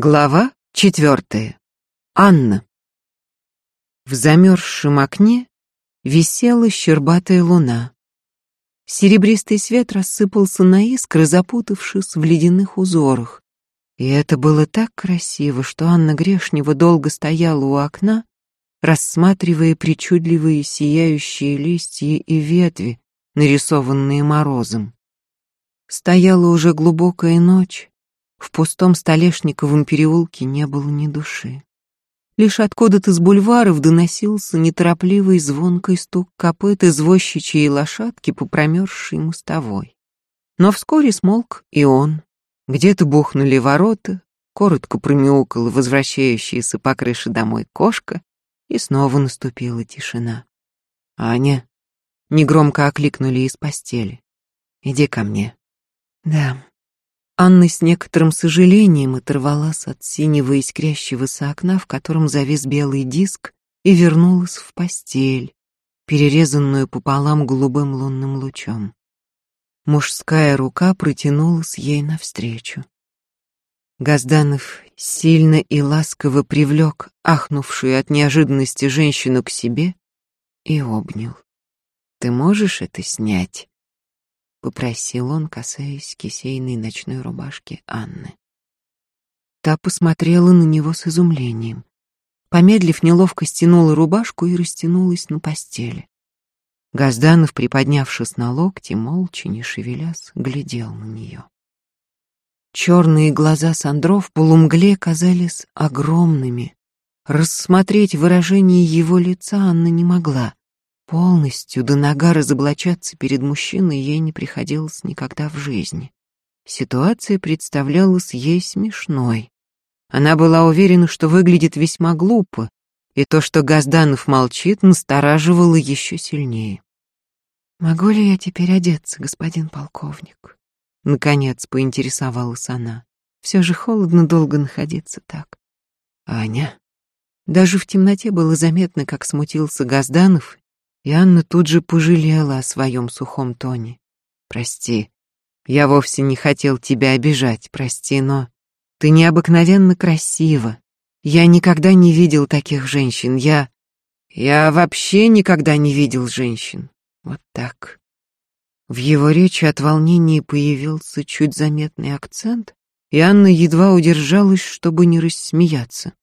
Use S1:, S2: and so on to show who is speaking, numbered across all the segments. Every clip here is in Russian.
S1: Глава четвертая. Анна. В замерзшем окне висела щербатая луна. Серебристый свет рассыпался на искры, запутавшись в ледяных узорах. И это было так красиво, что Анна Грешнева долго стояла у окна, рассматривая причудливые сияющие листья и ветви, нарисованные морозом. Стояла уже глубокая ночь, в пустом Столешниковом переулке не было ни души. Лишь откуда-то с бульваров доносился неторопливый звонкий стук копыт извозчичьей лошадки по промерзшей мостовой. Но вскоре смолк и он. Где-то бухнули ворота, коротко промяукала возвращающаяся по крыше домой кошка, и снова наступила тишина. «Аня!» — негромко окликнули из постели. «Иди ко мне». «Да», Анна с некоторым сожалением оторвалась от синего искрящегося окна, в котором завис белый диск, и вернулась в постель, перерезанную пополам голубым лунным лучом. Мужская рука протянулась ей навстречу. Газданов сильно и ласково привлек ахнувшую от неожиданности женщину к себе и обнял. «Ты можешь это снять?» — попросил он, касаясь кисейной ночной рубашки Анны. Та посмотрела на него с изумлением. Помедлив, неловко стянула рубашку и растянулась на постели. Газданов, приподнявшись на локти, молча, не шевелясь, глядел на нее. Черные глаза Сандров в полумгле казались огромными. Рассмотреть выражение его лица Анна не могла. Полностью до нога разоблачаться перед мужчиной ей не приходилось никогда в жизни. Ситуация представлялась ей смешной. Она была уверена, что выглядит весьма глупо, и то, что Газданов молчит, настораживало еще сильнее. «Могу ли я теперь одеться, господин полковник?» Наконец поинтересовалась она. Все же холодно долго находиться так. «Аня?» Даже в темноте было заметно, как смутился Газданов и Анна тут же пожалела о своем сухом тоне. «Прости, я вовсе не хотел тебя обижать, прости, но ты необыкновенно красива. Я никогда не видел таких женщин, я... Я вообще никогда не видел женщин. Вот так». В его речи от волнения появился чуть заметный акцент, и Анна едва удержалась, чтобы не рассмеяться.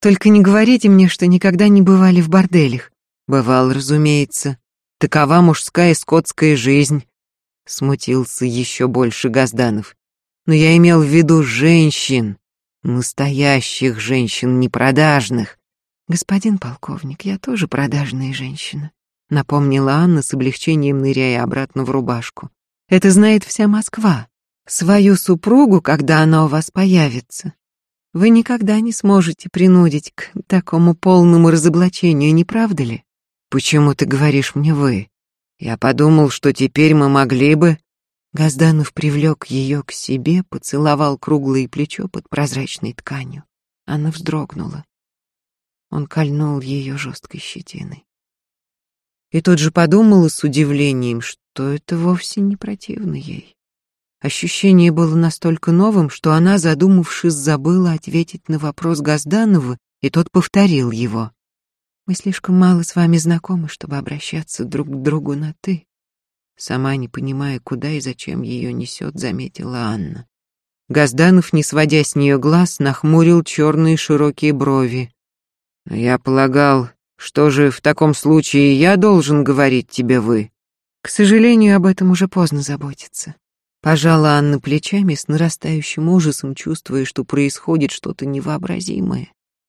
S1: «Только не говорите мне, что никогда не бывали в борделях. Бывал, разумеется. Такова мужская скотская жизнь. Смутился еще больше Газданов. Но я имел в виду женщин. Настоящих женщин, не продажных. Господин полковник, я тоже продажная женщина. Напомнила Анна с облегчением, ныряя обратно в рубашку. Это знает вся Москва. Свою супругу, когда она у вас появится, вы никогда не сможете принудить к такому полному разоблачению, не правда ли? «Почему ты говоришь мне «вы»? Я подумал, что теперь мы могли бы...» Газданов привлек ее к себе, поцеловал круглое плечо под прозрачной тканью. Она вздрогнула. Он кольнул ее жесткой щетиной. И тут же подумала с удивлением, что это вовсе не противно ей. Ощущение было настолько новым, что она, задумавшись, забыла ответить на вопрос Газданова, и тот повторил его. Мы слишком мало с вами знакомы, чтобы обращаться друг к другу на «ты». Сама не понимая, куда и зачем ее несет, заметила Анна. Газданов, не сводя с нее глаз, нахмурил черные широкие брови. «Я полагал, что же в таком случае я должен говорить тебе «вы»?» «К сожалению, об этом уже поздно заботиться». Пожала Анна плечами с нарастающим ужасом, чувствуя, что происходит что-то невообразимое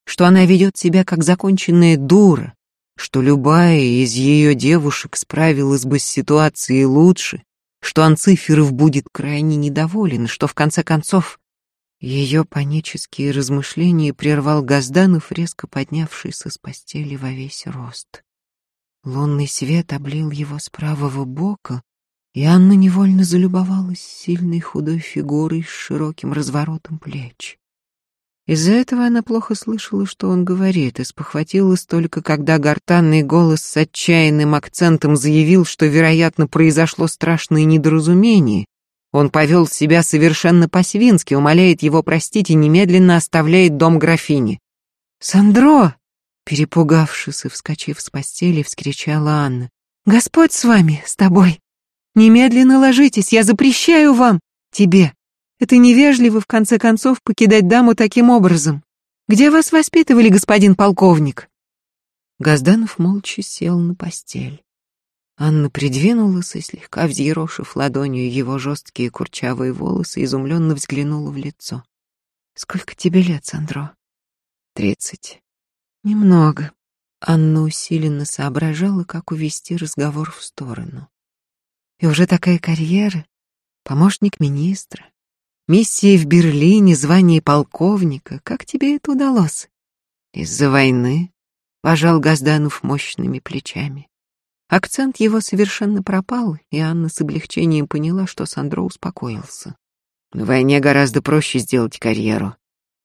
S1: что она ведет себя как законченная дура, что любая из ее девушек справилась бы с ситуацией лучше, что Анциферов будет крайне недоволен, что в конце концов ее панические размышления прервал Газданов, резко поднявшийся с постели во весь рост. Лунный свет облил его с правого бока, и Анна невольно залюбовалась сильной худой фигурой с широким разворотом плеч. Из-за этого она плохо слышала, что он говорит, и спохватилась только, когда гортанный голос с отчаянным акцентом заявил, что, вероятно, произошло страшное недоразумение, Он повел себя совершенно по-свински, умоляет его простить и немедленно оставляет дом графини. «Сандро!» Перепугавшись и вскочив с постели, вскричала Анна. «Господь с вами, с тобой! Немедленно ложитесь, я запрещаю вам, тебе! Это невежливо, в конце концов, покидать даму таким образом. Где вас воспитывали, господин полковник?» Газданов молча сел на постель. Анна придвинулась и, слегка взъерошив ладонью его жесткие курчавые волосы, изумленно взглянула в лицо. «Сколько тебе лет, Сандро?» «Тридцать». «Немного». Анна усиленно соображала, как увести разговор в сторону. «И уже такая карьера? Помощник министра? Миссия в Берлине, звание полковника. Как тебе это удалось?» «Из-за войны», — пожал Газданов мощными плечами. Акцент его совершенно пропал, и Анна с облегчением поняла, что Сандро успокоился. На войне гораздо проще сделать карьеру.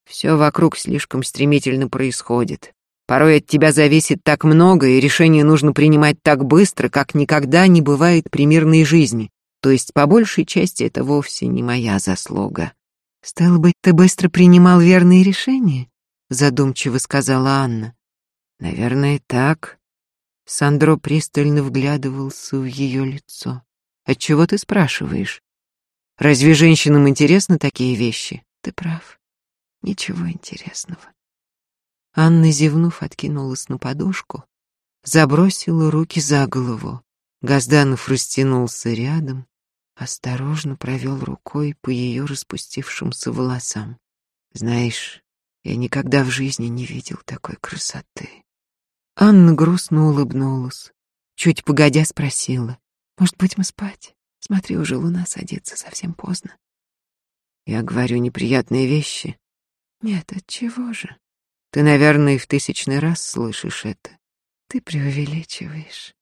S1: Все вокруг слишком стремительно происходит. Порой от тебя зависит так много, и решение нужно принимать так быстро, как никогда не бывает при мирной жизни. То есть, по большей части, это вовсе не моя заслуга. «Стало быть, ты быстро принимал верные решения?» — задумчиво сказала Анна. «Наверное, так». Сандро пристально вглядывался в ее лицо. «Отчего ты спрашиваешь? Разве женщинам интересны такие вещи?» «Ты прав. Ничего интересного». Анна, зевнув, откинулась на подушку, забросила руки за голову. Газданов растянулся рядом, осторожно провел рукой по ее распустившимся волосам. «Знаешь, я никогда в жизни не видел такой красоты». Анна грустно улыбнулась, чуть погодя спросила. «Может быть, мы спать? Смотри, уже луна садится совсем поздно». Я говорю неприятные вещи. Нет, от чего же? Ты, наверное, в тысячный раз слышишь это. Ты преувеличиваешь.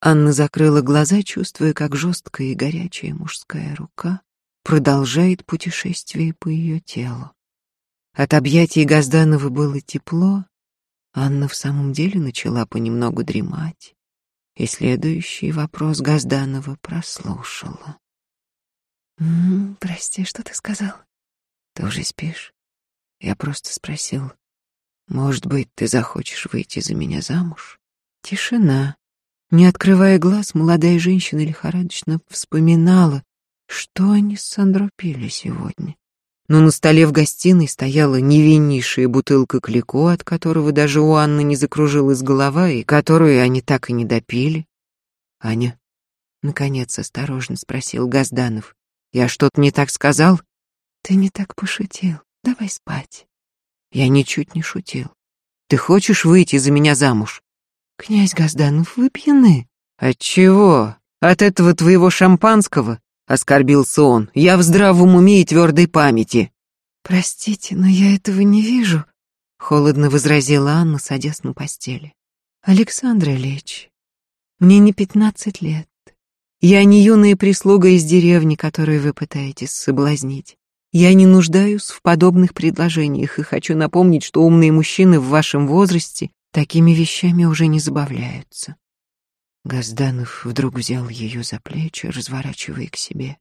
S1: Анна закрыла глаза, чувствуя, как жесткая и горячая мужская рука продолжает путешествие по ее телу. От объятий Газданова было тепло, Анна в самом деле начала понемногу дремать, и следующий вопрос Газданова прослушала. «М -м, «Прости, что ты сказал?» «Ты уже спишь?» Я просто спросил, может быть, ты захочешь выйти за меня замуж? Тишина. Не открывая глаз, молодая женщина лихорадочно вспоминала, что они с Сандро пили сегодня. Но на столе в гостиной стояла невиннейшая бутылка клико, от которого даже у Анны не закружилась голова, и которую они так и не допили. «Аня?» — наконец осторожно спросил Газданов. «Я что-то не так сказал?» «Ты не так пошутил. Давай спать. Я ничуть не шутил. Ты хочешь выйти за меня замуж? Князь Газданов, вы пьяны. От чего? От этого твоего шампанского? Оскорбился он. Я в здравом уме и твердой памяти. Простите, но я этого не вижу. Холодно возразила Анна, садясь на постели. Александр Ильич, мне не пятнадцать лет. Я не юная прислуга из деревни, которую вы пытаетесь соблазнить. Я не нуждаюсь в подобных предложениях и хочу напомнить, что умные мужчины в вашем возрасте такими вещами уже не забавляются. Газданов вдруг взял ее за плечи, разворачивая к себе.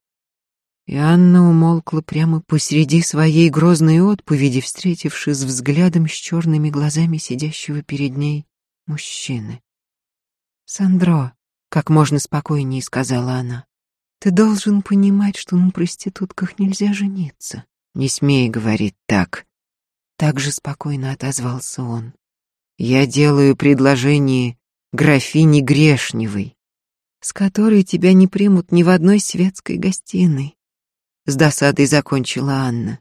S1: И Анна умолкла прямо посреди своей грозной отповеди, встретившись взглядом с черными глазами сидящего перед ней мужчины. «Сандро», — как можно спокойнее сказала она, ты должен понимать, что на проститутках нельзя жениться. Не смей говорить так. Так же спокойно отозвался он. Я делаю предложение графине Грешневой, с которой тебя не примут ни в одной светской гостиной. С досадой закончила Анна.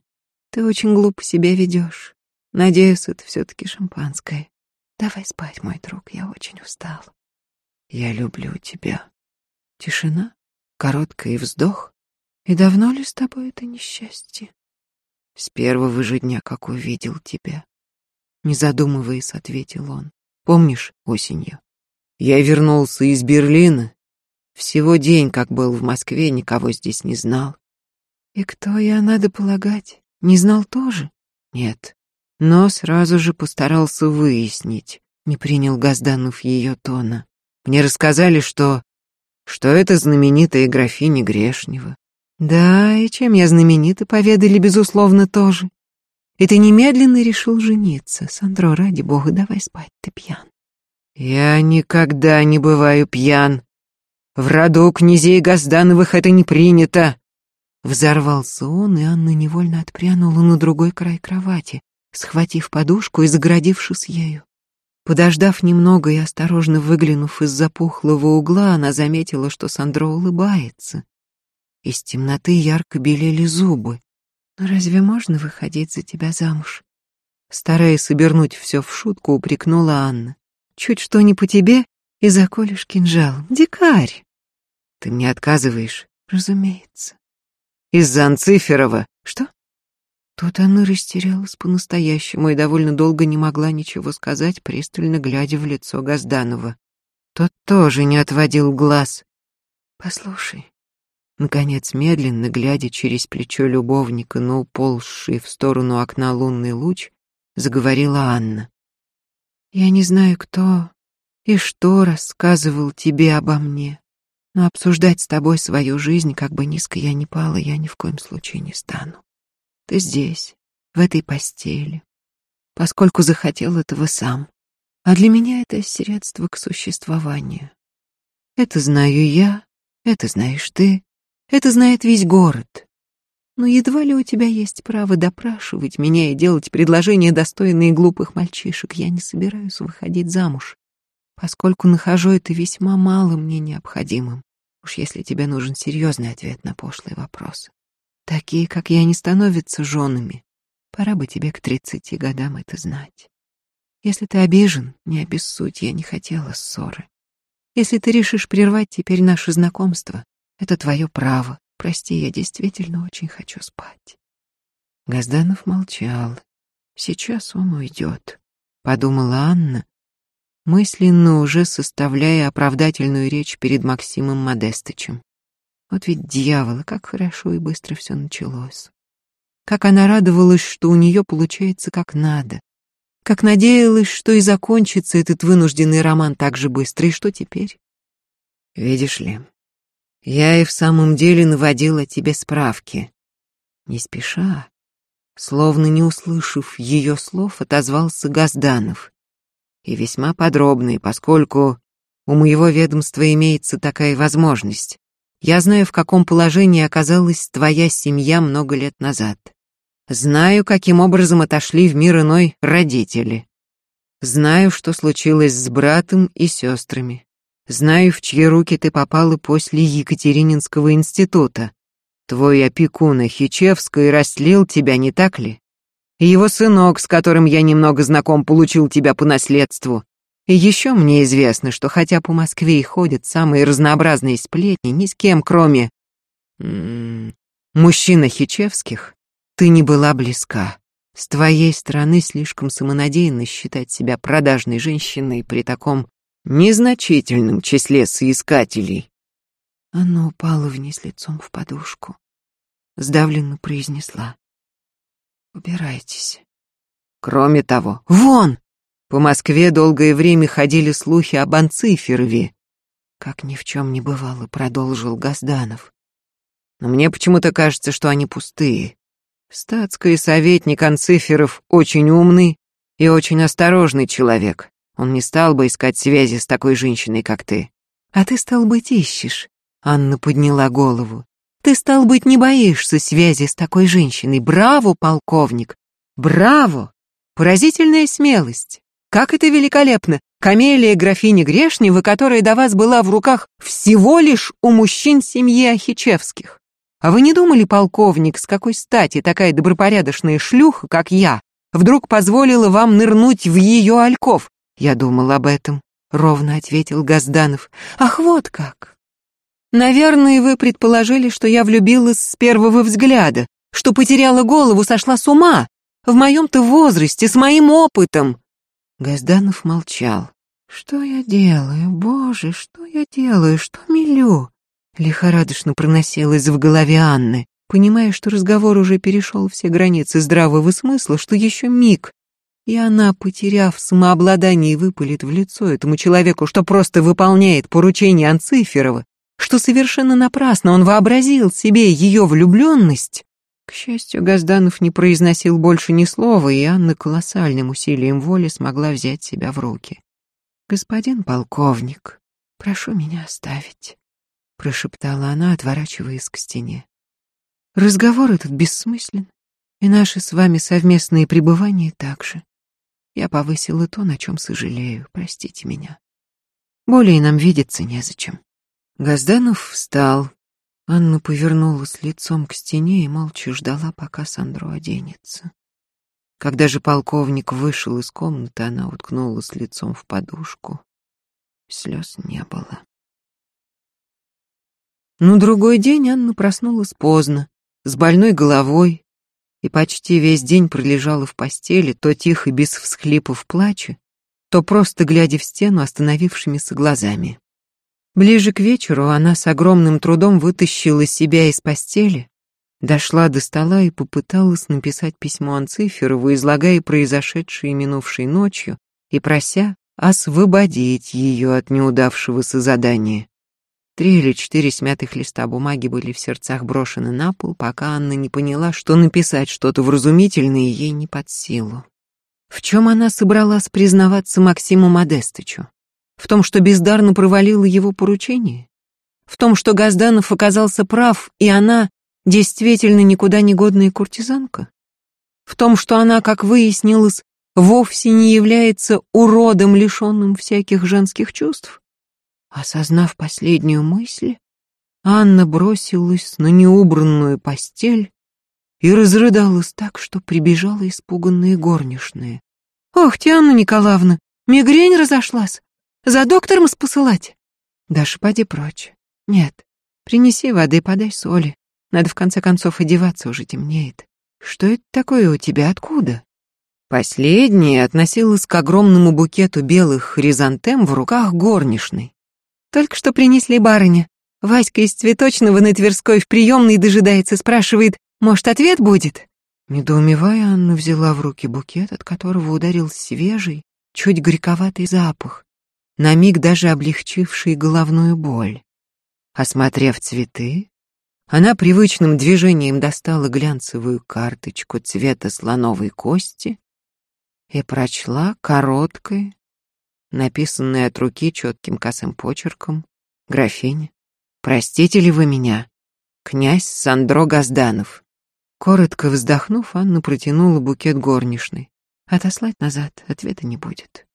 S1: Ты очень глупо себя ведешь. Надеюсь, это все-таки шампанское. Давай спать, мой друг, я очень устал. Я люблю тебя. Тишина? Короткий вздох. И давно ли с тобой это несчастье? С первого же дня, как увидел тебя. Не задумываясь, ответил он. Помнишь осенью? Я вернулся из Берлина. Всего день, как был в Москве, никого здесь не знал. И кто я, надо полагать, не знал тоже? Нет. Но сразу же постарался выяснить. Не принял Газданов ее тона. Мне рассказали, что что это знаменитая графиня Грешнева. Да, и чем я знаменита, поведали, безусловно, тоже. И ты немедленно решил жениться. Сандро, ради бога, давай спать, ты пьян. Я никогда не бываю пьян. В роду князей Газдановых это не принято. Взорвался он, и Анна невольно отпрянула на другой край кровати, схватив подушку и загородившись ею. Подождав немного и осторожно выглянув из запухлого угла, она заметила, что Сандро улыбается. Из темноты ярко белели зубы. «Но разве можно выходить за тебя замуж?» Стараясь собернуть все в шутку, упрекнула Анна. «Чуть что не по тебе, и заколешь кинжал. Дикарь!» «Ты мне отказываешь?» «Разумеется». «Из-за Анциферова?» «Что?» Тут она растерялась по-настоящему и довольно долго не могла ничего сказать, пристально глядя в лицо Газданова. Тот тоже не отводил глаз. «Послушай». Наконец, медленно, глядя через плечо любовника на уползший в сторону окна лунный луч, заговорила Анна. «Я не знаю, кто и что рассказывал тебе обо мне, но обсуждать с тобой свою жизнь, как бы низко я ни пала, я ни в коем случае не стану. Ты здесь, в этой постели, поскольку захотел этого сам. А для меня это средство к существованию. Это знаю я, это знаешь ты, это знает весь город. Но едва ли у тебя есть право допрашивать меня и делать предложения, достойные глупых мальчишек. Я не собираюсь выходить замуж, поскольку нахожу это весьма мало мне необходимым. Уж если тебе нужен серьезный ответ на пошлые вопросы. Такие, как я, не становятся женами. Пора бы тебе к тридцати годам это знать. Если ты обижен, не обессудь, я не хотела ссоры. Если ты решишь прервать теперь наше знакомство, это твое право. Прости, я действительно очень хочу спать. Газданов молчал. Сейчас он уйдет, подумала Анна, мысленно уже составляя оправдательную речь перед Максимом Модестычем. Вот ведь дьявола, как хорошо и быстро все началось. Как она радовалась, что у нее получается как надо. Как надеялась, что и закончится этот вынужденный роман так же быстро. И что теперь? Видишь ли, я и в самом деле наводила тебе справки. Не спеша, словно не услышав ее слов, отозвался Газданов. И весьма подробный, поскольку у моего ведомства имеется такая возможность. Я знаю, в каком положении оказалась твоя семья много лет назад. Знаю, каким образом отошли в мир иной родители. Знаю, что случилось с братом и сестрами. Знаю, в чьи руки ты попала после Екатерининского института. Твой опекун Хичевский растлил тебя, не так ли? Его сынок, с которым я немного знаком, получил тебя по наследству. И еще мне известно, что хотя по Москве и ходят самые разнообразные сплетни, ни с кем, кроме... М -м, мужчин Хичевских, ты не была близка. С твоей стороны слишком самонадеянно считать себя продажной женщиной при таком незначительном числе соискателей. Она упала вниз лицом в подушку. Сдавленно произнесла. «Убирайтесь». «Кроме того, вон!» По Москве долгое время ходили слухи об Анциферове. Как ни в чем не бывало, продолжил Газданов. Но мне почему-то кажется, что они пустые. Статский советник Анциферов очень умный и очень осторожный человек. Он не стал бы искать связи с такой женщиной, как ты. А ты, стал быть, ищешь. Анна подняла голову. Ты, стал быть, не боишься связи с такой женщиной. Браво, полковник! Браво! Поразительная смелость. Как это великолепно! Камелия графини Грешнева, которая до вас была в руках всего лишь у мужчин семьи Ахичевских. А вы не думали, полковник, с какой стати такая добропорядочная шлюха, как я, вдруг позволила вам нырнуть в ее альков? Я думал об этом, ровно ответил Газданов. Ах, вот как. Наверное, вы предположили, что я влюбилась с первого взгляда, что потеряла голову, сошла с ума. В моем-то возрасте, с моим опытом. Газданов молчал. «Что я делаю, боже, что я делаю, что милю?» Лихорадочно проносилось в голове Анны, понимая, что разговор уже перешел все границы здравого смысла, что еще миг, и она, потеряв самообладание, выпалит в лицо этому человеку, что просто выполняет поручение Анциферова, что совершенно напрасно он вообразил себе ее влюбленность. К счастью, Газданов не произносил больше ни слова, и Анна колоссальным усилием воли смогла взять себя в руки. «Господин полковник, прошу меня оставить», — прошептала она, отворачиваясь к стене. «Разговор этот бессмыслен, и наши с вами совместные пребывания также. Я повысила то, на чем сожалею, простите меня. Более нам видеться незачем». Газданов встал. Анна повернулась лицом к стене и молча ждала, пока Сандро оденется. Когда же полковник вышел из комнаты, она уткнулась лицом в подушку. Слез не было. На другой день Анна проснулась поздно, с больной головой, и почти весь день пролежала в постели, то тихо, без всхлипов плача, то просто глядя в стену остановившимися глазами. Ближе к вечеру она с огромным трудом вытащила себя из постели, дошла до стола и попыталась написать письмо Анциферову, излагая произошедшее минувшей ночью и прося освободить ее от неудавшегося задания. Три или четыре смятых листа бумаги были в сердцах брошены на пол, пока Анна не поняла, что написать что-то вразумительное ей не под силу. В чем она собралась признаваться Максиму Модестычу? В том, что бездарно провалила его поручение? В том, что Газданов оказался прав, и она действительно никуда не годная куртизанка? В том, что она, как выяснилось, вовсе не является уродом, лишенным всяких женских чувств? Осознав последнюю мысль, Анна бросилась на неубранную постель и разрыдалась так, что прибежала испуганные горничные. «Ох, Анна Николаевна, мигрень разошлась! За доктором спосылать!» «Даша, поди прочь. Нет, принеси воды, подай соли. Надо в конце концов одеваться, уже темнеет. Что это такое у тебя, откуда?» Последняя относилась к огромному букету белых хризантем в руках горничной. Только что принесли барыня. Васька из цветочного на Тверской в приемной дожидается, спрашивает, может, ответ будет? Недоумевая, Анна взяла в руки букет, от которого ударил свежий, чуть горьковатый запах, на миг даже облегчивший головную боль. Осмотрев цветы, она привычным движением достала глянцевую карточку цвета слоновой кости и прочла короткое, написанное от руки четким косым почерком, «Графиня, простите ли вы меня? Князь Сандро Газданов». Коротко вздохнув, Анна протянула букет горничной. «Отослать назад ответа не будет».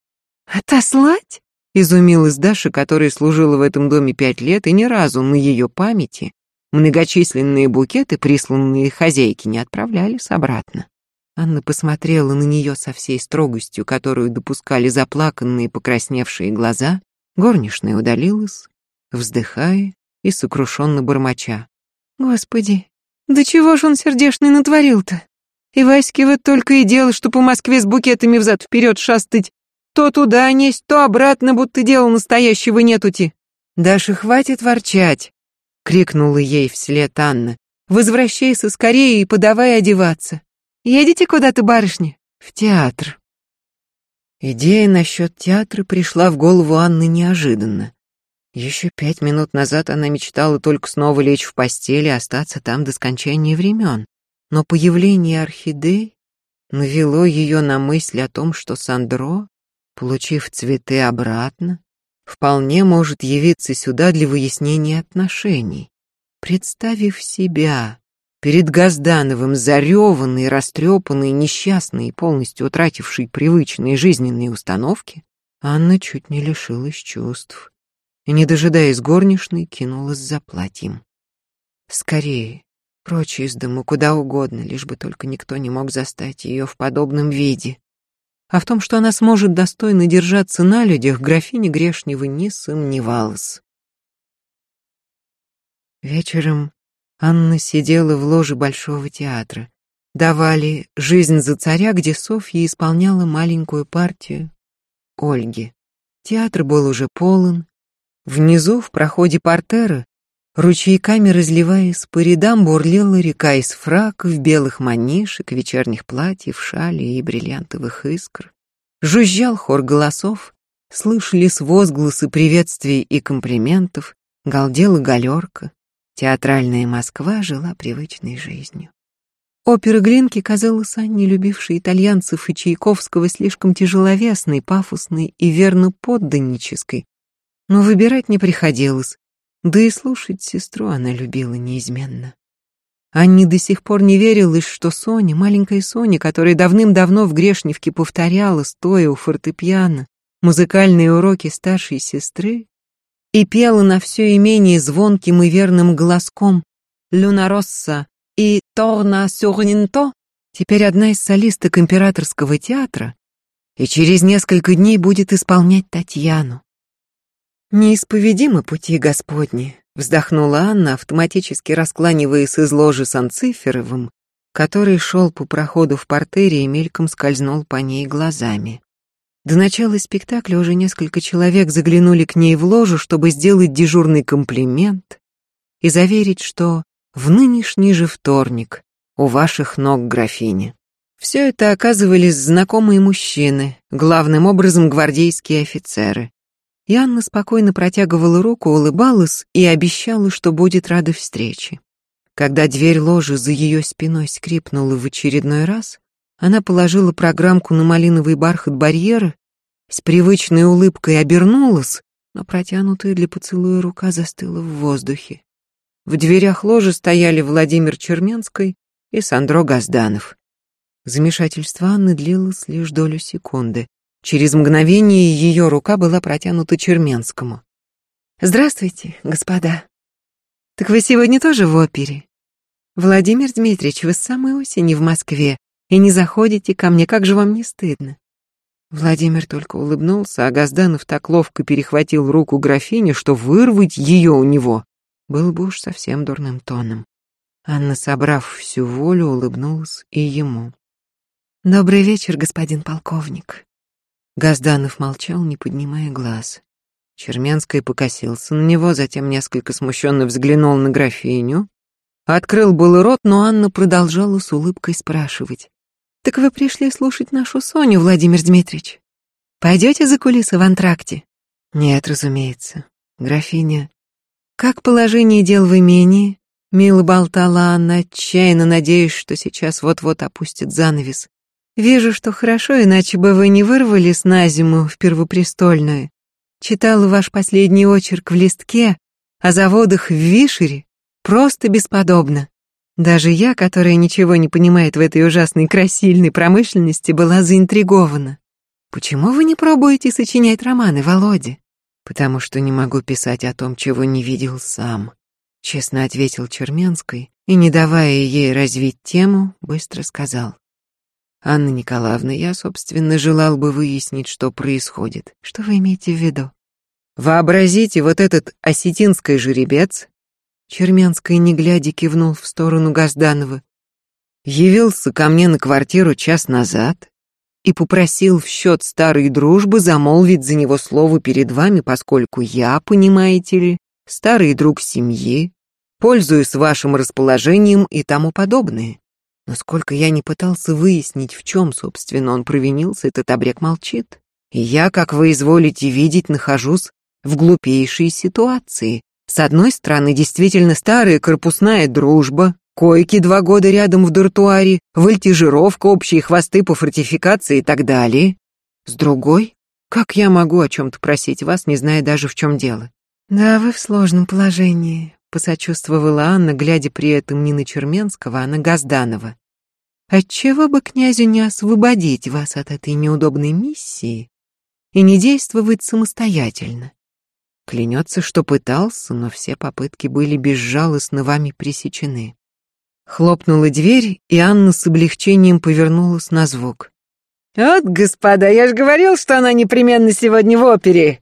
S1: «Отослать?» — изумилась Даша, которая служила в этом доме пять лет, и ни разу на ее памяти многочисленные букеты, присланные хозяйке, не отправлялись обратно. Анна посмотрела на нее со всей строгостью, которую допускали заплаканные покрасневшие глаза. Горничная удалилась, вздыхая и сокрушенно бормоча. «Господи, да чего ж он сердешный натворил-то? И Ваське вот только и дело, что по Москве с букетами взад-вперед шастать. То туда несть, то обратно, будто дела настоящего нетути». «Даша, хватит ворчать!» — крикнула ей вслед Анна. «Возвращайся скорее и подавай одеваться. Едете куда-то, барышня? В театр. Идея насчет театра пришла в голову Анны неожиданно. Еще пять минут назад она мечтала только снова лечь в постели и остаться там до скончания времен. Но появление орхидей навело ее на мысль о том, что Сандро, получив цветы обратно, вполне может явиться сюда для выяснения отношений. Представив себя Перед Газдановым, зареванный, растрепанный, несчастный и полностью утративший привычные жизненные установки, Анна чуть не лишилась чувств и, не дожидаясь горничной, кинулась за платьем. Скорее, прочь из дому, куда угодно, лишь бы только никто не мог застать ее в подобном виде. А в том, что она сможет достойно держаться на людях, графиня Грешнева не сомневалась. Вечером Анна сидела в ложе Большого театра. Давали «Жизнь за царя», где Софья исполняла маленькую партию Ольги. Театр был уже полон. Внизу, в проходе портера, ручейками разливаясь по рядам, бурлила река из фраков, белых манишек, вечерних платьев, шали и бриллиантовых искр. Жужжал хор голосов, слышались возгласы приветствий и комплиментов, галдела галерка, театральная Москва жила привычной жизнью. Опера Глинки казалась Анне, любившей итальянцев и Чайковского, слишком тяжеловесной, пафосной и верно подданнической, но выбирать не приходилось, да и слушать сестру она любила неизменно. Анне до сих пор не верилось, что Соня, маленькая Соня, которая давным-давно в Грешневке повторяла, стоя у фортепиано, музыкальные уроки старшей сестры и пела на все имение звонким и верным голоском «Люнаросса» и «Торна сюрнинто», теперь одна из солисток императорского театра, и через несколько дней будет исполнять Татьяну. Неисповедимы пути Господни, Вздохнула Анна, автоматически раскланиваясь из ложи с Анциферовым, который шел по проходу в портере и мельком скользнул по ней глазами. До начала спектакля уже несколько человек заглянули к ней в ложу, чтобы сделать дежурный комплимент и заверить, что в нынешний же вторник у ваших ног графиня. Все это оказывались знакомые мужчины, главным образом гвардейские офицеры. И Анна спокойно протягивала руку, улыбалась и обещала, что будет рада встрече. Когда дверь ложи за ее спиной скрипнула в очередной раз, она положила программку на малиновый бархат барьера, с привычной улыбкой обернулась, но протянутая для поцелуя рука застыла в воздухе. В дверях ложи стояли Владимир Черменской и Сандро Газданов. Замешательство Анны длилось лишь долю секунды. Через мгновение ее рука была протянута Черменскому. «Здравствуйте, господа. Так вы сегодня тоже в опере? Владимир Дмитриевич, вы с самой осени в Москве и не заходите ко мне, как же вам не стыдно?» Владимир только улыбнулся, а Газданов так ловко перехватил руку графини, что вырвать ее у него было бы уж совсем дурным тоном. Анна, собрав всю волю, улыбнулась и ему. «Добрый вечер, господин полковник. Газданов молчал, не поднимая глаз. Черменский покосился на него, затем несколько смущенно взглянул на графиню. Открыл был рот, но Анна продолжала с улыбкой спрашивать. «Так вы пришли слушать нашу Соню, Владимир Дмитриевич? Пойдете за кулисы в антракте?» «Нет, разумеется. Графиня...» «Как положение дел в имении?» Мило болтала Анна, отчаянно надеясь, что сейчас вот-вот опустит занавес. Вижу, что хорошо, иначе бы вы не вырвались на зиму в Первопрестольную. Читала ваш последний очерк в листке о заводах в Вишере. Просто бесподобно. Даже я, которая ничего не понимает в этой ужасной красильной промышленности, была заинтригована. Почему вы не пробуете сочинять романы, Володя? Потому что не могу писать о том, чего не видел сам, честно ответил Черменской и, не давая ей развить тему, быстро сказал. Анна Николаевна, я, собственно, желал бы выяснить, что происходит. Что вы имеете в виду? Вообразите, вот этот осетинский жеребец, Чермянский, не глядя, кивнул в сторону Газданова, явился ко мне на квартиру час назад и попросил в счет старой дружбы замолвить за него слово перед вами, поскольку я, понимаете ли, старый друг семьи, пользуюсь вашим расположением и тому подобное. Но сколько я не пытался выяснить, в чем, собственно, он провинился, этот обрек молчит. И я, как вы изволите видеть, нахожусь в глупейшей ситуации. С одной стороны, действительно старая корпусная дружба, койки два года рядом в дартуаре, вольтижировка, общие хвосты по фортификации и так далее. С другой, как я могу о чем-то просить вас, не зная даже, в чем дело? Да, вы в сложном положении, посочувствовала Анна, глядя при этом не на Черменского, а на Газданова. Отчего бы князю не освободить вас от этой неудобной миссии и не действовать самостоятельно? Клянется, что пытался, но все попытки были безжалостно вами пресечены. Хлопнула дверь, и Анна с облегчением повернулась на звук. «Вот, господа, я же говорил, что она непременно сегодня в опере!»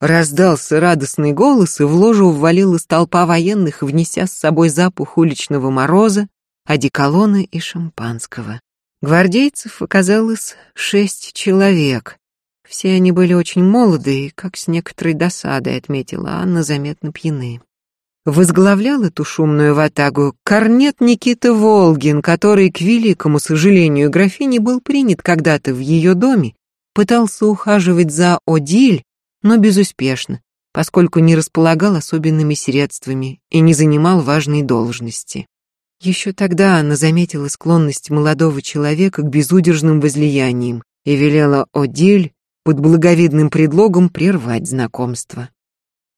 S1: Раздался радостный голос, и в ложу ввалилась толпа военных, внеся с собой запах уличного мороза, одеколона и шампанского. Гвардейцев оказалось шесть человек. Все они были очень молоды и, как с некоторой досадой отметила Анна, заметно пьяны. Возглавлял эту шумную ватагу корнет Никита Волгин, который, к великому сожалению графини, был принят когда-то в ее доме, пытался ухаживать за Одиль, но безуспешно. поскольку не располагал особенными средствами и не занимал важной должности. Еще тогда она заметила склонность молодого человека к безудержным возлияниям и велела Одиль под благовидным предлогом прервать знакомство.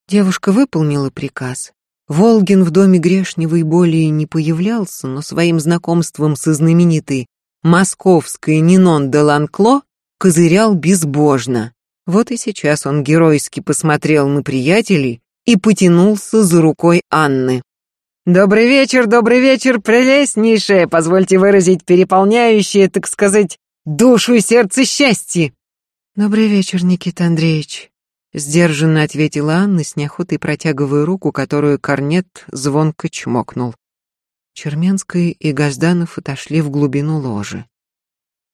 S1: Девушка выполнила приказ. Волгин в доме Грешневой более не появлялся, но своим знакомством со знаменитой московской Нинон де Ланкло козырял безбожно. Вот и сейчас он геройски посмотрел на приятелей и потянулся за рукой Анны. «Добрый вечер, добрый вечер, прелестнейшее, позвольте выразить переполняющее, так сказать, душу и сердце счастье!» «Добрый вечер, Никита Андреевич», — сдержанно ответила Анна, с неохотой протягивая руку, которую корнет звонко чмокнул. Черменская и Газданов отошли в глубину ложи.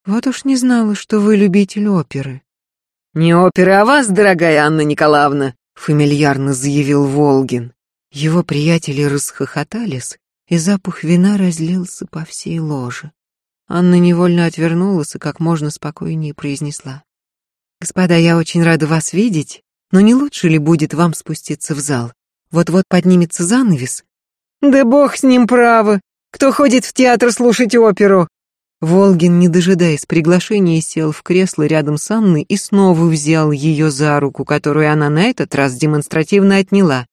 S1: «Вот уж не знала, что вы любитель оперы». «Не оперы, а вас, дорогая Анна Николаевна», — фамильярно заявил Волгин. Его приятели расхохотались, и запах вина разлился по всей ложе. Анна невольно отвернулась и как можно спокойнее произнесла. «Господа, я очень рада вас видеть, но не лучше ли будет вам спуститься в зал? Вот-вот поднимется занавес». «Да бог с ним право! Кто ходит в театр слушать оперу?» Волгин, не дожидаясь приглашения, сел в кресло рядом с Анной и снова взял ее за руку, которую она на этот раз демонстративно отняла.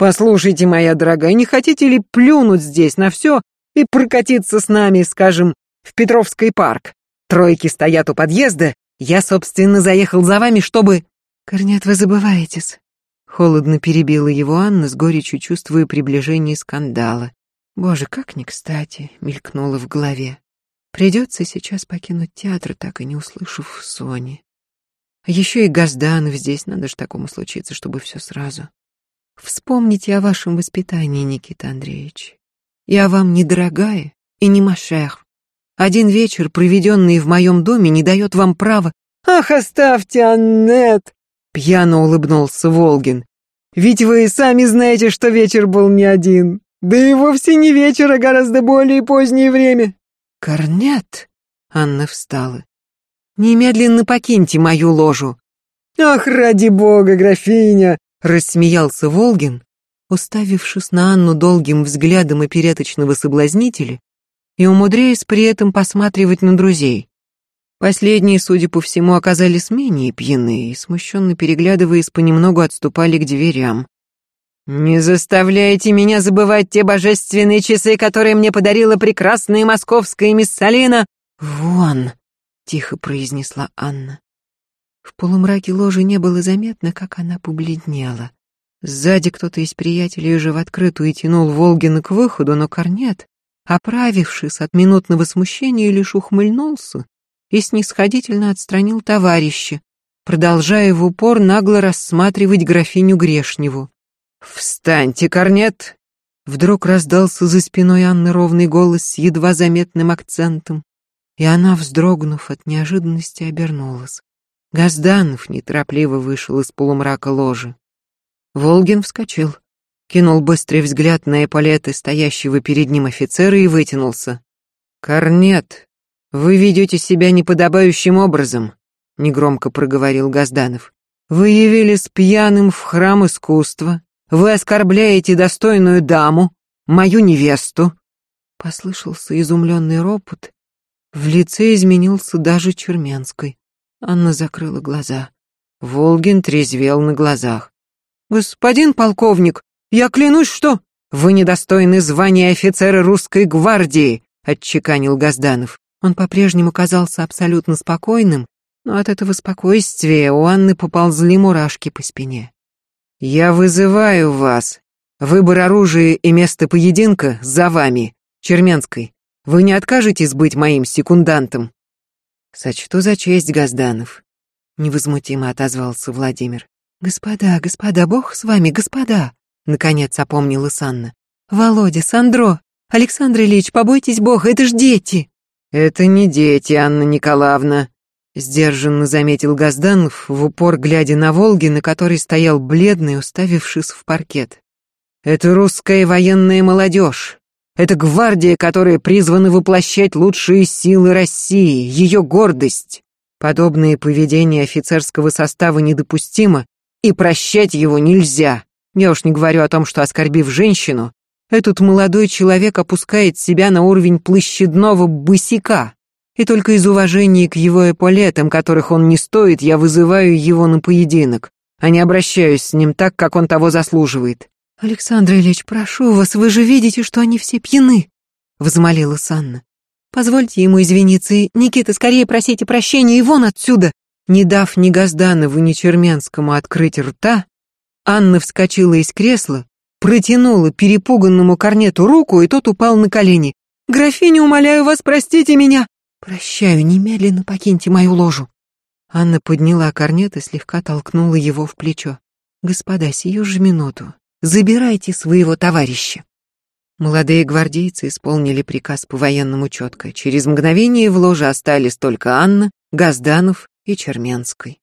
S1: Послушайте, моя дорогая, не хотите ли плюнуть здесь на все и прокатиться с нами, скажем, в Петровский парк? Тройки стоят у подъезда. Я, собственно, заехал за вами, чтобы... Корнет, вы забываетесь. Холодно перебила его Анна, с горечью чувствуя приближение скандала. Боже, как не кстати, мелькнуло в голове. Придется сейчас покинуть театр, так и не услышав Сони. Еще и Газданов здесь, надо же такому случиться, чтобы все сразу. Вспомните о вашем воспитании, Никита Андреевич. Я вам не дорогая и не машер. Один вечер, проведенный в моем доме, не дает вам права... Ах, оставьте, Аннет! Пьяно улыбнулся Волгин. Ведь вы сами знаете, что вечер был не один. Да и вовсе не вечер, а гораздо более позднее время. Корнет! Анна встала. Немедленно покиньте мою ложу. Ах, ради бога, графиня! Рассмеялся Волгин, уставившись на Анну долгим взглядом опереточного соблазнителя и умудряясь при этом посматривать на друзей. Последние, судя по всему, оказались менее пьяные и, смущенно переглядываясь, понемногу отступали к дверям. «Не заставляйте меня забывать те божественные часы, которые мне подарила прекрасная московская мисс Салина!» «Вон!» — тихо произнесла Анна. В полумраке ложи не было заметно, как она побледнела. Сзади кто-то из приятелей уже в открытую тянул Волгина к выходу, но Корнет, оправившись от минутного смущения, лишь ухмыльнулся и снисходительно отстранил товарища, продолжая в упор нагло рассматривать графиню Грешневу. «Встаньте, Корнет!» Вдруг раздался за спиной Анны ровный голос с едва заметным акцентом, и она, вздрогнув от неожиданности, обернулась. Газданов неторопливо вышел из полумрака ложи. Волгин вскочил, кинул быстрый взгляд на эполеты стоящего перед ним офицера и вытянулся. «Корнет, вы ведете себя неподобающим образом», — негромко проговорил Газданов. «Вы явились пьяным в храм искусства, вы оскорбляете достойную даму, мою невесту». Послышался изумленный ропот, в лице изменился даже Черменской. Анна закрыла глаза. Волгин трезвел на глазах. «Господин полковник, я клянусь, что...» «Вы недостойны звания офицера русской гвардии», — отчеканил Газданов. Он по-прежнему казался абсолютно спокойным, но от этого спокойствия у Анны поползли мурашки по спине. «Я вызываю вас. Выбор оружия и место поединка за вами, Черменской. Вы не откажетесь быть моим секундантом?» «Сочту за честь, Газданов», — невозмутимо отозвался Владимир. «Господа, господа, бог с вами, господа!» — наконец опомнилась Анна. «Володя, Сандро, Александр Ильич, побойтесь бога, это ж дети!» «Это не дети, Анна Николаевна», — сдержанно заметил Газданов, в упор глядя на Волгина, который стоял бледный, уставившись в паркет. «Это русская военная молодежь, это гвардия, которая призвана воплощать лучшие силы России, ее гордость. Подобное поведение офицерского состава недопустимо и прощать его нельзя. Я уж не говорю о том, что, оскорбив женщину, этот молодой человек опускает себя на уровень площадного босика. И только из уважения к его эполетам, которых он не стоит, я вызываю его на поединок, а не обращаюсь с ним так, как он того заслуживает.
S2: «Александр Ильич, прошу вас, вы же видите, что они все пьяны», — взмолила Санна. «Позвольте ему извиниться, Никита, скорее просите прощения и вон отсюда!»
S1: Не дав ни Газданову, ни Черменскому открыть рта, Анна вскочила из кресла, протянула перепуганному корнету руку, и тот упал на колени. «Графиня, умоляю вас, простите меня!»
S2: «Прощаю, немедленно покиньте мою ложу!»
S1: Анна подняла корнет и слегка толкнула его в плечо. «Господа, сию же минуту. Забирайте своего товарища». Молодые гвардейцы исполнили приказ по-военному четко. Через мгновение в ложе остались только Анна, Газданов и Черменской.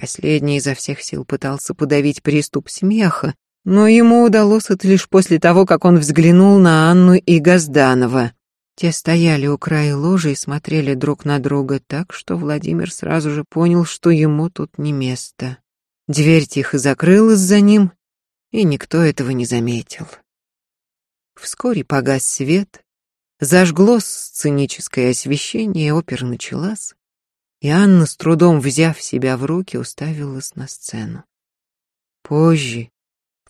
S1: Последний изо всех сил пытался подавить приступ смеха, но ему удалось это лишь после того, как он взглянул на Анну и Газданова. Те стояли у края ложи и смотрели друг на друга так, что Владимир сразу же понял, что ему тут не место. Дверь тихо закрылась за ним, и никто этого не заметил. Вскоре погас свет, зажглось сценическое освещение, опера началась, и Анна, с трудом взяв себя в руки, уставилась на сцену. Позже,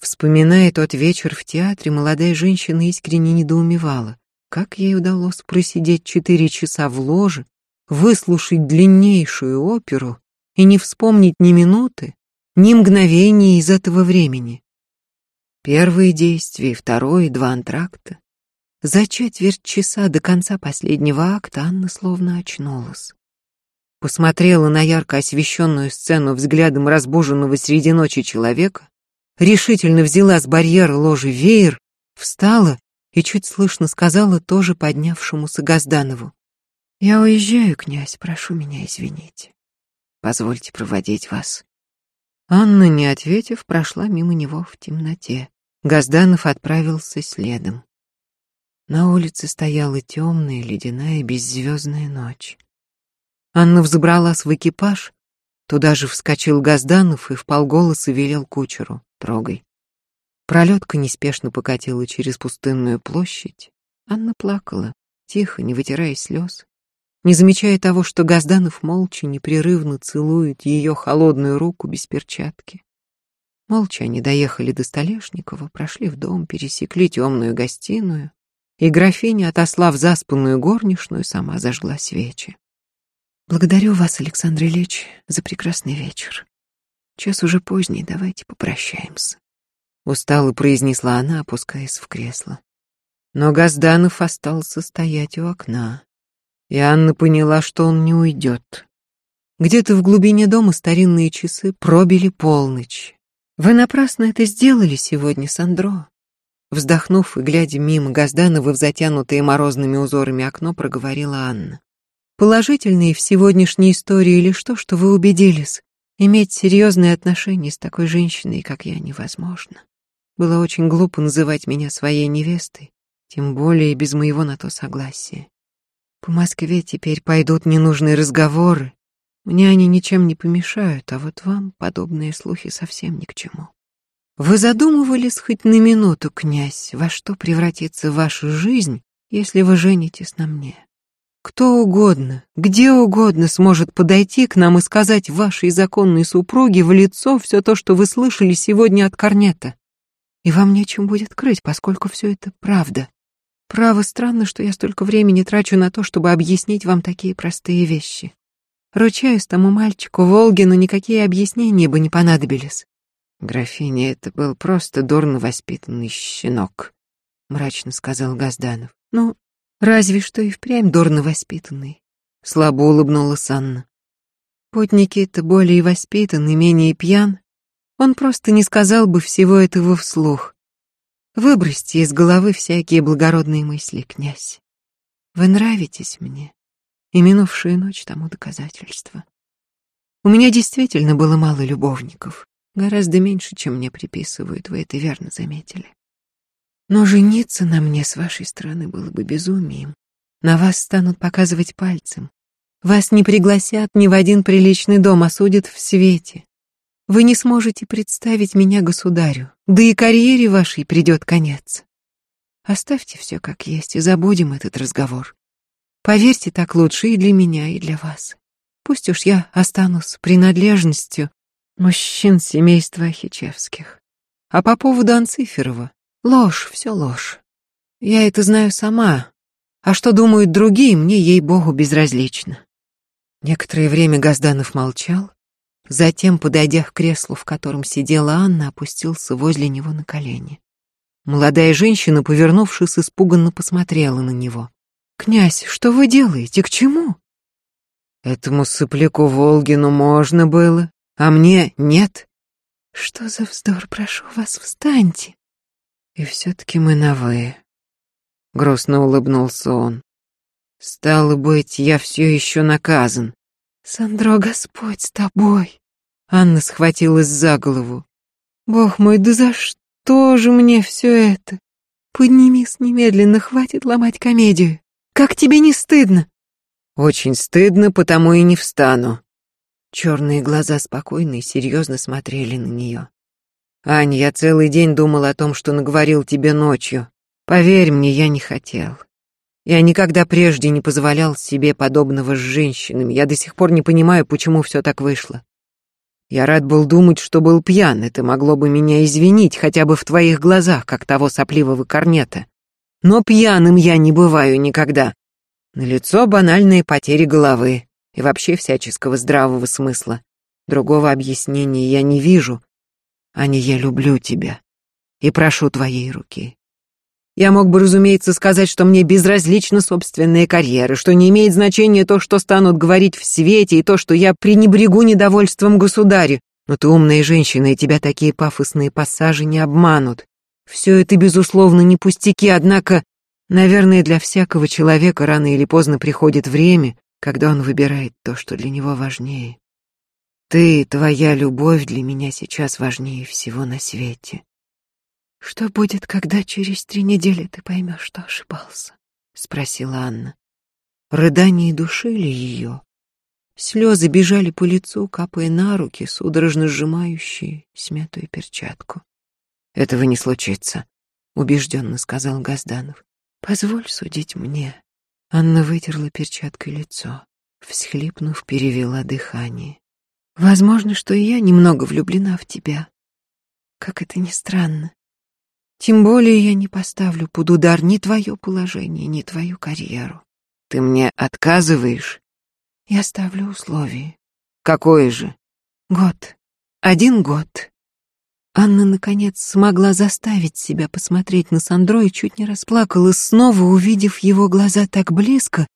S1: вспоминая тот вечер в театре, молодая женщина искренне недоумевала. Как ей удалось просидеть четыре часа в ложе, выслушать длиннейшую оперу и не вспомнить ни минуты, ни мгновения из этого времени? Первые действия, второе и два антракта. За четверть часа до конца последнего акта Анна словно очнулась. Посмотрела на ярко освещенную сцену взглядом разбуженного среди ночи человека, решительно взяла с барьера ложи веер, встала и чуть слышно сказала тоже поднявшемуся Газданову. «Я уезжаю, князь, прошу меня извинить. Позвольте проводить вас». Анна, не ответив, прошла мимо него в темноте. Газданов отправился следом. На улице стояла темная, ледяная, беззвездная ночь. Анна взобралась в экипаж, туда же вскочил Газданов и вполголоса велел кучеру «Трогай». Пролетка неспешно покатила через пустынную площадь. Анна плакала, тихо, не вытирая слез, не замечая того, что Газданов молча, непрерывно целует ее холодную руку без перчатки. Молча они доехали до Столешникова, прошли в дом, пересекли темную гостиную, и графиня, отослав заспанную горничную, сама зажгла свечи. «Благодарю вас, Александр Ильич, за прекрасный вечер. Час уже поздний, давайте попрощаемся». Устало произнесла она, опускаясь в кресло. Но Газданов остался стоять у окна, и Анна поняла, что он не уйдет. Где-то в глубине дома старинные часы пробили полночь. «Вы напрасно это сделали сегодня, Сандро», Вздохнув и глядя мимо Газданова в затянутое морозными узорами окно, проговорила Анна. «Положительные в сегодняшней истории лишь то, что вы убедились. Иметь серьезные отношения с такой женщиной, как я, невозможно. Было очень глупо называть меня своей невестой, тем более без моего на то согласия. По Москве теперь пойдут ненужные разговоры. Мне они ничем не помешают, а вот вам подобные слухи совсем ни к чему. Вы задумывались хоть на минуту, князь, во что превратится ваша жизнь, если вы женитесь на мне? Кто угодно, где угодно сможет подойти к нам и сказать вашей законной супруге в лицо все то, что вы слышали сегодня от Корнета. И вам нечем будет крыть, поскольку все это правда. Право, странно, что я столько времени трачу на то, чтобы объяснить вам такие простые вещи. Ручаюсь тому мальчику Волгину, никакие объяснения бы не понадобились. Графиня, это был просто дурно воспитанный щенок, мрачно сказал Газданов. Ну, разве что и впрямь дурно воспитанный. Слабо улыбнулась Анна. Будь Никита более воспитан и менее пьян, он просто не сказал бы всего этого вслух. Выбросьте из головы всякие благородные мысли, князь. Вы нравитесь мне, и минувшая ночь тому доказательство. У меня действительно было мало любовников, гораздо меньше, чем мне приписывают, вы это верно заметили. Но жениться на мне с вашей стороны было бы безумием. На вас станут показывать пальцем. Вас не пригласят ни в один приличный дом, осудят в свете.
S2: вы не сможете представить меня государю, да и карьере вашей придет конец. Оставьте все как есть и забудем этот разговор. Поверьте, так лучше и для меня, и для вас. Пусть уж я останусь принадлежностью мужчин семейства Ахичевских. А по поводу Анциферова, ложь, все ложь. Я это знаю сама, а что думают другие, мне, ей-богу, безразлично. Некоторое время Газданов молчал, затем, подойдя к креслу, в котором сидела Анна, опустился возле него на колени. Молодая женщина, повернувшись, испуганно посмотрела на него. «Князь, что вы делаете? К чему?»
S1: «Этому сопляку Волгину можно было, а мне нет».
S2: «Что за вздор? Прошу вас, встаньте».
S1: «И все-таки мы на «вы». Грустно улыбнулся он. Стало быть, я все еще наказан.
S2: Сандро, Господь с тобой. Анна схватилась за голову. Бог мой, да за что же мне все это? Поднимись немедленно, хватит ломать комедию. Как тебе не стыдно?
S1: Очень стыдно, потому и не встану. Черные глаза спокойно и серьезно смотрели на нее. Ань, я целый день думал о том, что наговорил тебе ночью. Поверь мне, я не хотел. Я никогда прежде не позволял себе подобного с женщинами. Я до сих пор не понимаю, почему все так вышло. Я рад был думать, что был пьян. Это могло бы меня извинить хотя бы в твоих глазах, как того сопливого корнета. Но пьяным я не бываю никогда. На лицо банальные потери головы и вообще всяческого здравого смысла. Другого объяснения я не вижу. Аня, я люблю тебя и прошу твоей руки. Я мог бы, разумеется, сказать, что мне безразлична собственная карьера, что не имеет значения то, что станут говорить в свете, и то, что я пренебрегу недовольством государя. Но ты умная женщина, и тебя такие пафосные пассажи не обманут. Все это, безусловно, не пустяки, однако, наверное, для всякого человека рано или поздно приходит время, когда он выбирает то, что для него важнее. Ты, твоя любовь для меня сейчас важнее всего на свете.
S2: «Что будет, когда через три недели ты поймешь, что ошибался?» — спросила Анна. Рыдания душили ее. Слезы бежали по лицу, капая на руки, судорожно сжимающие смятую перчатку.
S1: «Этого не случится», — убежденно сказал Газданов.
S2: «Позволь судить мне». Анна вытерла перчаткой лицо, всхлипнув, перевела дыхание. «Возможно, что и я немного влюблена в тебя. Как это ни странно. Тем более я не поставлю под удар ни твое положение, ни твою карьеру.
S1: Ты мне отказываешь?
S2: Я ставлю условие.
S1: Какое же?
S2: Год. Один год. Анна, наконец, смогла заставить себя посмотреть на Сандро и чуть не расплакалась, снова увидев его глаза так близко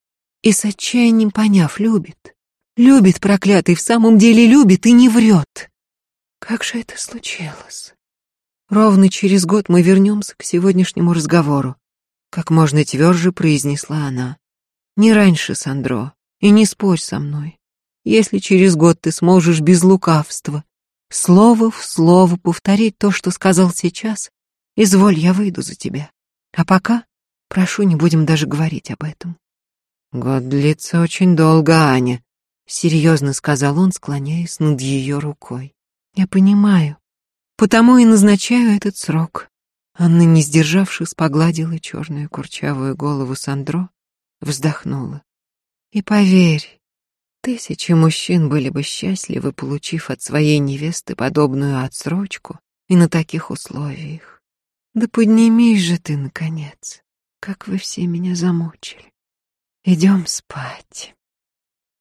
S2: и с отчаянием поняв, любит. Любит, проклятый, в самом деле любит и не врет. Как же это случилось? Ровно через год мы вернемся к сегодняшнему разговору. Как можно тверже произнесла она. Не раньше, Сандро, и не спорь со мной. Если через год ты сможешь без лукавства, слово в слово повторить то, что сказал сейчас, изволь, я выйду за тебя. А пока, прошу, не будем даже говорить об этом.
S1: Год длится очень долго, Аня, серьезно сказал он, склоняясь над ее рукой.
S2: Я понимаю, Потому и назначаю этот срок. Анна, не сдержавшись, погладила черную курчавую голову Сандро, вздохнула. И поверь, тысячи мужчин были бы счастливы, получив от своей невесты подобную отсрочку и на таких условиях. Да поднимись же ты, наконец, как вы все меня замучили. Идем спать.